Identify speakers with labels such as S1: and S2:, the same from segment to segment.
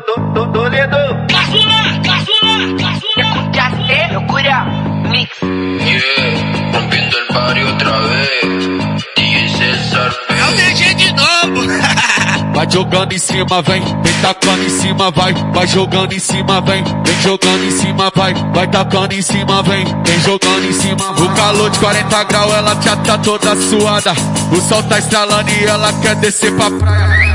S1: Toledo.
S2: Caçula, caçula, caçula.
S3: Escuchaste, locura, mix.
S4: Yeah, rompiendo el party otra vez. DJ César
S2: É o DG de novo.
S5: Vai jogando em cima, vem, vem tacando em cima, vai, vai jogando em cima, vem, vem jogando em cima, vai, vai tacando em cima, vem, vem jogando em cima. O calor de 40 graus, ela já tá toda suada. O sol tá estralando e ela quer descer pra praia.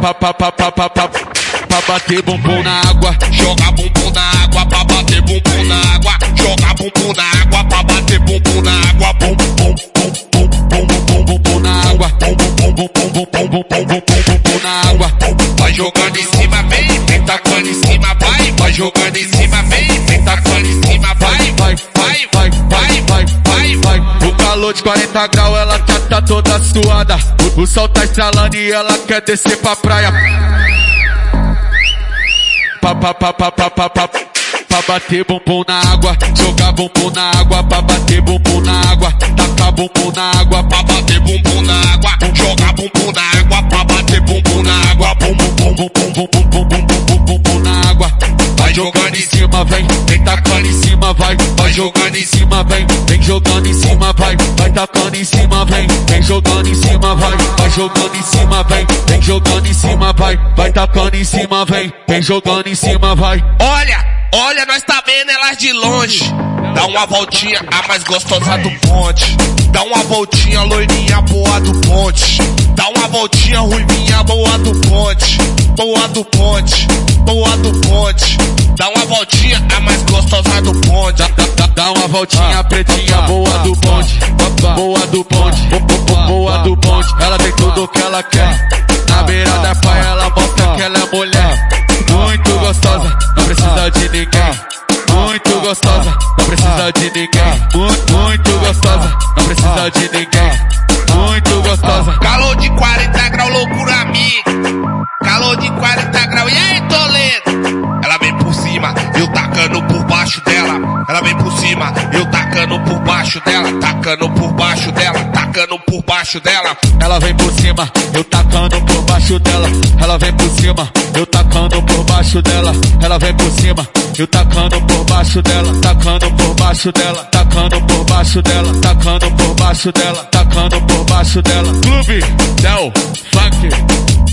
S5: Pa, pa, pa, pa, pa, pa, pra bater bumbum na água.
S2: Joga bumbum na água pra bater bumbum na água. Joga bumbum na água pra bater bumbum na água. Bum, bum, bum, bum, bum, bum, bum, bum,
S5: na água. Bum, bum, bum, bum, bum, bum, bum, bum, bum, bum, na água.
S2: Vai jogando em cima, vem, vem tacando em cima, vai. Vai jogando em cima, vem, vem tacando em cima, vai.
S5: vai, vai, vai, vai, calor de 40 graus, ela já tá toda suada. O, o sol tá estralando e ela quer descer pra praia. Pa, pa, pa, pa, pa, pa, pa. Pra bater bumbum na água, jogar bumbum na água, pra bater bumbum na água, tacar bumbum na água, pra
S2: bater bumbum na água. Joga bumbum na água pra bater bumbum na água. Bum, bum, bum,
S5: bum bum bum bum bum bum bum bum bum. Vai jogando em cima, vem, vem tacando em cima, vai, vai jogando em cima, vem, vem jogando em cima, vai, vai tacando em cima, vem, vem jogando em cima, vai, vai jogando em cima, vem, vem jogando em cima, vai, vai tacando em cima, vem, vem jogando em cima, vai.
S2: Olha, olha, nós tá vendo elas de longe. Dá uma voltinha, a mais gostosa do ponte. Dá uma voltinha, loirinha boa do ponte. Dá voltinha, ruivinha boa do ponte. Boa do ponte, boa do ponte. Dá uma voltinha, a mais gostosa do ponte.
S5: Dá, dá, dá, dá uma voltinha pretinha, boa do bonde, boa do bo- boa do bonde. Ela tem tudo que ela quer. Na beira da praia ela mostra que ela é mulher. Muito gostosa, não precisa de ninguém. Muito gostosa, não precisa de ninguém. Muito, muito gostosa, não precisa de ninguém. Muito gostosa.
S2: Cima, eu tacando por baixo dela. Tacando por baixo dela, tacando por baixo dela.
S5: Ela vem por cima, eu tacando por baixo dela. Ela vem por cima, eu tacando por baixo dela. Ela vem por cima, eu tacando por baixo dela. Tacando por baixo dela, tacando por baixo dela. Tacando por baixo dela, tacando por baixo dela. Clube, Del, Funk.